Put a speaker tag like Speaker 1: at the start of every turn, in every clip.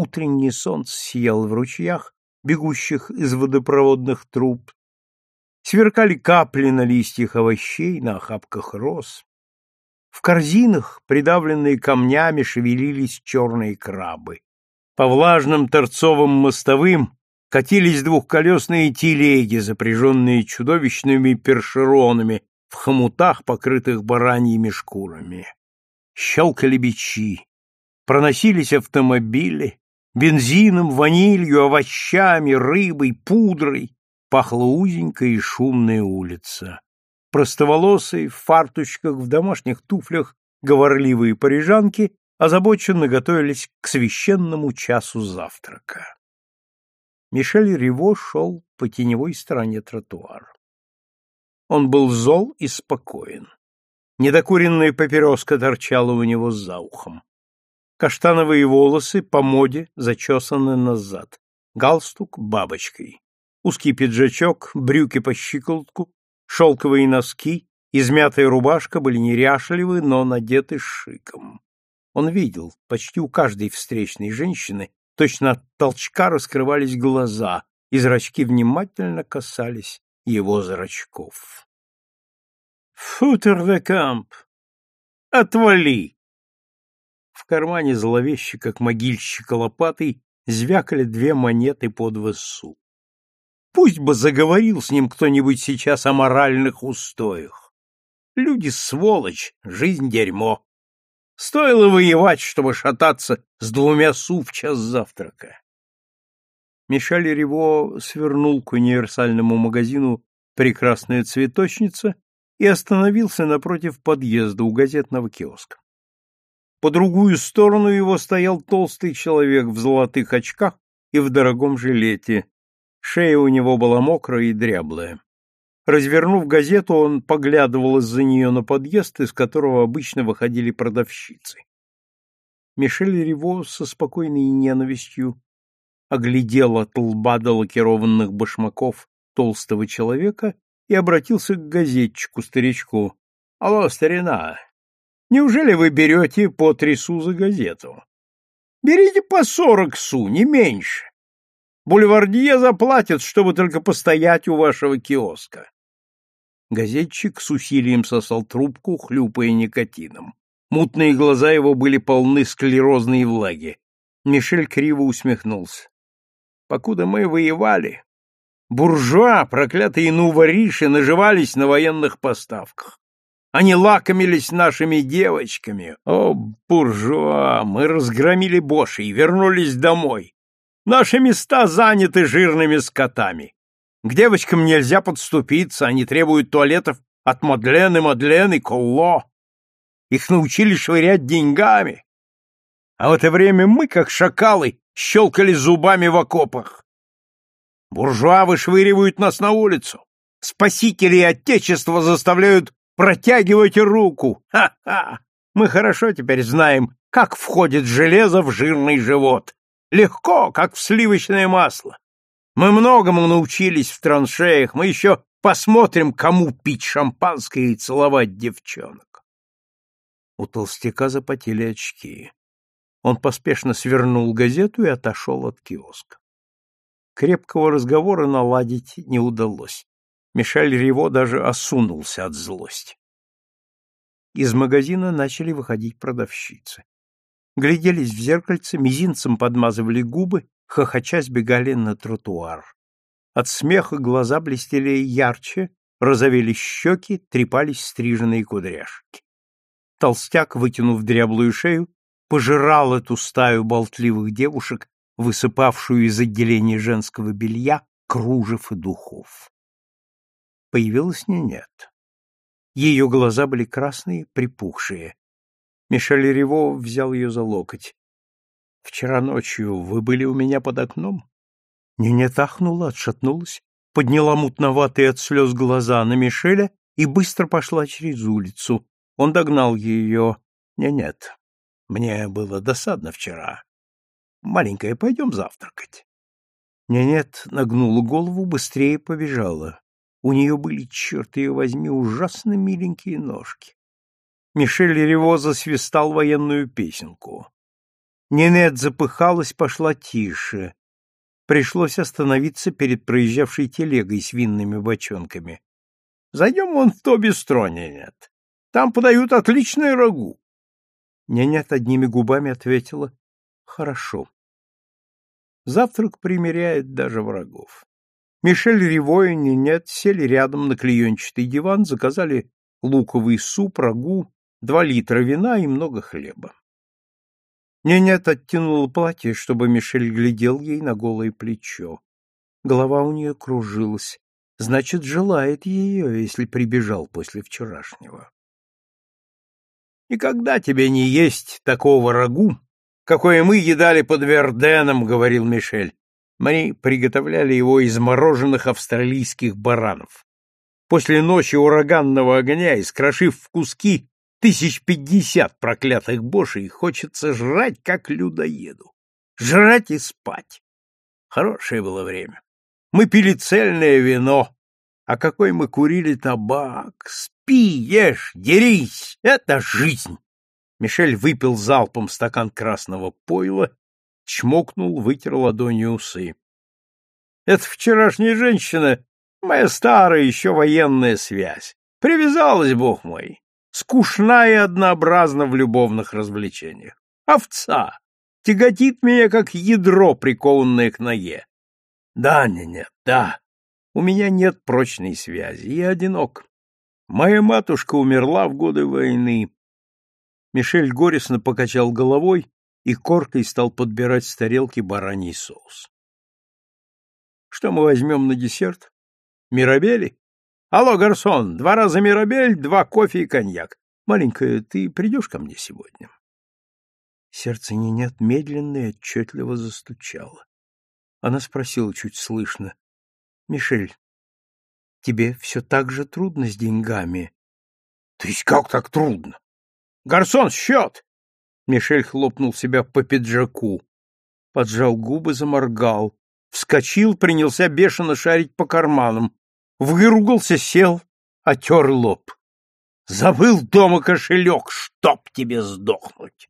Speaker 1: утреннее солнце сияло в ручьях, бегущих из водопроводных труб, сверкали капли на листьях овощей, на охапках роз. В корзинах, придавленные камнями, шевелились черные крабы. По влажным торцовым мостовым катились двухколесные телеги, запряженные чудовищными першеронами в хомутах, покрытых бараньими шкурами. Щелкали бичи, проносились автомобили, бензином, ванилью, овощами, рыбой, пудрой, пахла узенькая и шумная улица. Простоволосые, в фарточках, в домашних туфлях, говорливые парижанки озабоченно готовились к священному часу завтрака. Мишель Риво шел по теневой стороне тротуара. Он был зол и спокоен. Недокуренная папироска торчала у него за ухом. Каштановые волосы по моде зачесаны назад. Галстук бабочкой. Узкий пиджачок, брюки по щиколотку, шелковые носки, измятая рубашка были неряшливы, но надеты шиком. Он видел, почти у каждой встречной женщины точно от толчка раскрывались глаза, и зрачки внимательно касались его зрачков. «Футер де камп! Отвали!» В кармане зловеще, как могильщик лопатой, звякали две монеты по два су. Пусть бы заговорил с ним кто-нибудь сейчас о моральных устоях. Люди сволочь, жизнь дерьмо. Стоило воевать, чтобы шататься с двумя су в час завтрака. Мишель Рево свернул к универсальному магазину «Прекрасная цветочница» и остановился напротив подъезда у газетного киоска. По другую сторону его стоял толстый человек в золотых очках и в дорогом жилете. Шея у него была мокрая и дряблая. Развернув газету, он поглядывал из-за нее на подъезд, из которого обычно выходили продавщицы. Мишель Риво со спокойной ненавистью оглядел от лба до лакированных башмаков толстого человека и обратился к газетчику-старичку. — Алло, старина, Неужели вы берете по три су за газету? Берите по сорок су, не меньше. Бульвардье заплатит, чтобы только постоять у вашего киоска. Газетчик с усилием сосал трубку, хлюпая никотином. Мутные глаза его были полны склерозной влаги. Мишель криво усмехнулся. Покуда мы воевали, буржуа, проклятые нувориши, наживались на военных поставках. Они лакомились нашими девочками. О, буржуа, мы разгромили Боши и вернулись домой. Наши места заняты жирными скотами. К девочкам нельзя подступиться, они требуют туалетов от Мадлены, Мадлены, Колло. Их научили швырять деньгами. А в это время мы, как шакалы, щелкали зубами в окопах. Буржуа вышвыривают нас на улицу. Спасители Отечества заставляют Протягивайте руку! Ха-ха! Мы хорошо теперь знаем, как входит железо в жирный живот. Легко, как в сливочное масло. Мы многому научились в траншеях, мы еще посмотрим, кому пить шампанское и целовать девчонок. У толстяка запотели очки. Он поспешно свернул газету и отошел от киоска. Крепкого разговора наладить не удалось. Мишель Риво даже осунулся от злости. Из магазина начали выходить продавщицы. Гляделись в зеркальце, мизинцем подмазывали губы, хохоча сбегали на тротуар. От смеха глаза блестели ярче, розовели щеки, трепались стриженные кудряшки. Толстяк, вытянув дряблую шею, пожирал эту стаю болтливых девушек, высыпавшую из отделения женского белья, кружев и духов. Появилась Нинет. Ее глаза были красные, припухшие. Мишель Рево взял ее за локоть. — Вчера ночью вы были у меня под окном? Нинет ахнула, отшатнулась, подняла мутноватые от слез глаза на Мишеля и быстро пошла через улицу. Он догнал ее. Не, — Нет, мне было досадно вчера. Маленькая, пойдем завтракать. Ненет нагнула голову, быстрее побежала. У нее были, черт ее возьми, ужасно миленькие ножки. Мишель Рево засвистал военную песенку. Нинет запыхалась, пошла тише. Пришлось остановиться перед проезжавшей телегой с винными бочонками. — Зайдем вон в то бистро, Нинет. Там подают отличное рагу. Нянят одними губами ответила «Хорошо». Завтрак примиряет даже врагов. Мишель Риво и Нинет сели рядом на клеенчатый диван, заказали луковый суп, рагу, два литра вина и много хлеба. Нинет оттянула платье, чтобы Мишель глядел ей на голое плечо. Голова у нее кружилась. Значит, желает ее, если прибежал после вчерашнего. «Никогда тебе не есть такого рагу, какое мы едали под Верденом», — говорил Мишель. Мы приготовляли его из мороженых австралийских баранов. После ночи ураганного огня, искрошив в куски тысяч пятьдесят проклятых бошей, хочется жрать, как людоеду. Жрать и спать. Хорошее было время. Мы пили цельное вино, а какой мы курили табак. Спи, ешь, дерись. Это жизнь. Мишель выпил залпом стакан красного пойла, чмокнул, вытер ладонью усы. Это вчерашняя женщина, моя старая еще военная связь. Привязалась, бог мой. Скучна и однообразна в любовных развлечениях. Овца. Тяготит меня, как ядро, прикованное к ноге. Да, не, да. У меня нет прочной связи, я одинок. Моя матушка умерла в годы войны. Мишель горестно покачал головой и коркой стал подбирать с тарелки бараний соус. Что мы возьмем на десерт? Мирабели? Алло, гарсон, два раза мирабель, два кофе и коньяк. Маленькая, ты придешь ко мне сегодня? Сердце Нинет медленно и отчетливо застучало. Она спросила чуть слышно. Мишель, тебе все так же трудно с деньгами? То есть как так трудно? Гарсон, счет! Мишель хлопнул себя по пиджаку, поджал губы, заморгал, вскочил, принялся бешено шарить по карманам, выругался, сел, отер лоб. Забыл дома кошелек, чтоб тебе сдохнуть.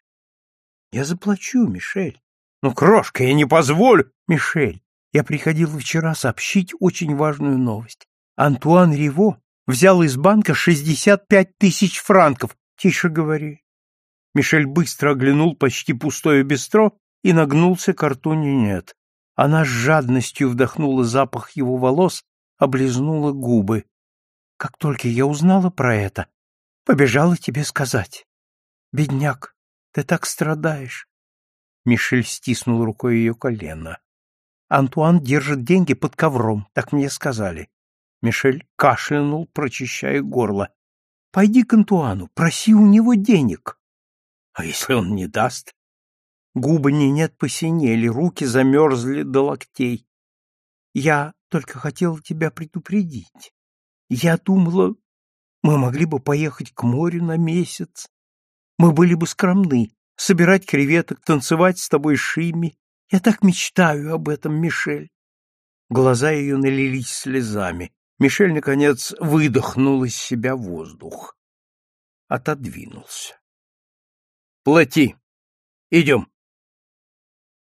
Speaker 1: Я заплачу, Мишель. Ну, крошка, я не позволю. Мишель, я приходил вчера сообщить очень важную новость. Антуан Риво взял из банка шестьдесят пять тысяч франков. Тише говори. Мишель быстро оглянул почти пустое бистро и нагнулся к рту нет. Она с жадностью вдохнула запах его волос, облизнула губы. Как только я узнала про это, побежала тебе сказать. Бедняк, ты так страдаешь. Мишель стиснул рукой ее колено. Антуан держит деньги под ковром, так мне сказали. Мишель кашлянул, прочищая горло. Пойди к Антуану, проси у него денег. А если он не даст? Губы нет посинели, руки замерзли до локтей. Я только хотела тебя предупредить. Я думала, мы могли бы поехать к морю на месяц. Мы были бы скромны, собирать креветок, танцевать с тобой шими. Я так мечтаю об этом, Мишель. Глаза ее налились слезами. Мишель, наконец, выдохнул из себя воздух. Отодвинулся. Плати. Идем.